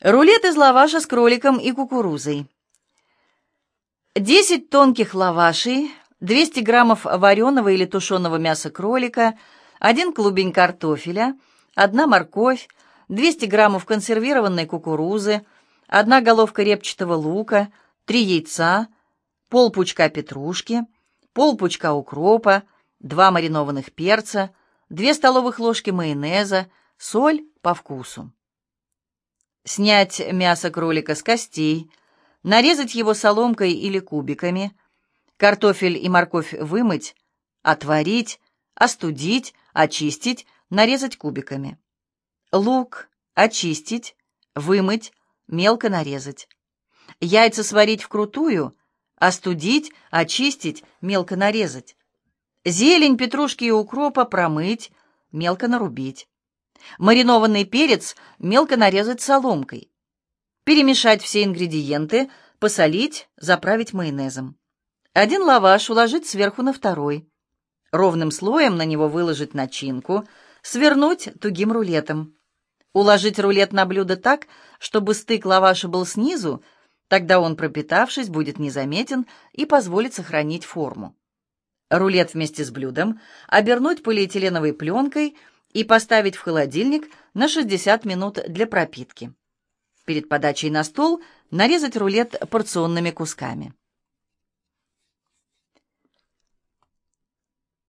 Рулет из лаваша с кроликом и кукурузой. 10 тонких лавашей, 200 граммов вареного или тушеного мяса кролика, 1 клубень картофеля, 1 морковь, 200 граммов консервированной кукурузы, 1 головка репчатого лука, 3 яйца, пол пучка петрушки, пол пучка укропа, 2 маринованных перца, 2 столовых ложки майонеза, соль по вкусу. Снять мясо кролика с костей, нарезать его соломкой или кубиками, картофель и морковь вымыть, отварить, остудить, очистить, нарезать кубиками. Лук очистить, вымыть, мелко нарезать. Яйца сварить вкрутую, остудить, очистить, мелко нарезать. Зелень, петрушки и укропа промыть, мелко нарубить. Маринованный перец мелко нарезать соломкой. Перемешать все ингредиенты, посолить, заправить майонезом. Один лаваш уложить сверху на второй. Ровным слоем на него выложить начинку, свернуть тугим рулетом. Уложить рулет на блюдо так, чтобы стык лаваша был снизу, тогда он, пропитавшись, будет незаметен и позволит сохранить форму. Рулет вместе с блюдом обернуть полиэтиленовой пленкой – и поставить в холодильник на 60 минут для пропитки. Перед подачей на стол нарезать рулет порционными кусками.